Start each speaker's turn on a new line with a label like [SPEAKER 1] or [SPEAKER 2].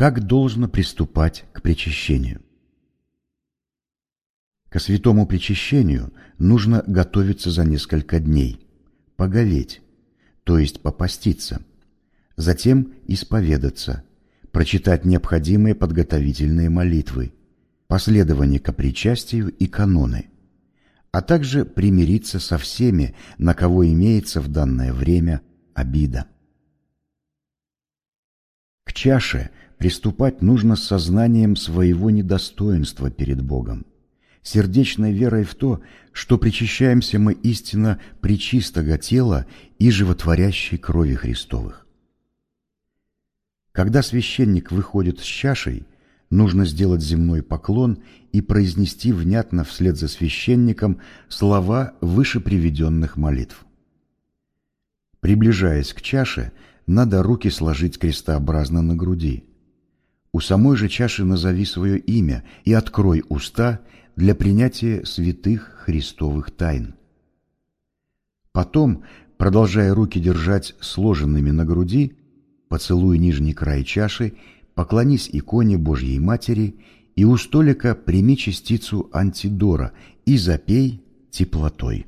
[SPEAKER 1] Как должно приступать к причащению? Ко святому причащению нужно готовиться за несколько дней, поговеть, то есть попаститься, затем исповедаться, прочитать необходимые подготовительные молитвы, последование ко причастию и каноны, а также примириться со всеми, на кого имеется в данное время обида. К чаше приступать нужно с сознанием своего недостоинства перед Богом, сердечной верой в то, что причащаемся мы истинно причистого тела и животворящей крови Христовых. Когда священник выходит с чашей, нужно сделать земной поклон и произнести внятно вслед за священником слова выше приведенных молитв. Приближаясь к чаше, надо руки сложить крестообразно на груди – у самой же чаши назови свое имя и открой уста для принятия святых христовых тайн. Потом, продолжая руки держать сложенными на груди, поцелуй нижний край чаши, поклонись иконе Божьей Матери и у столика прими частицу антидора и запей теплотой.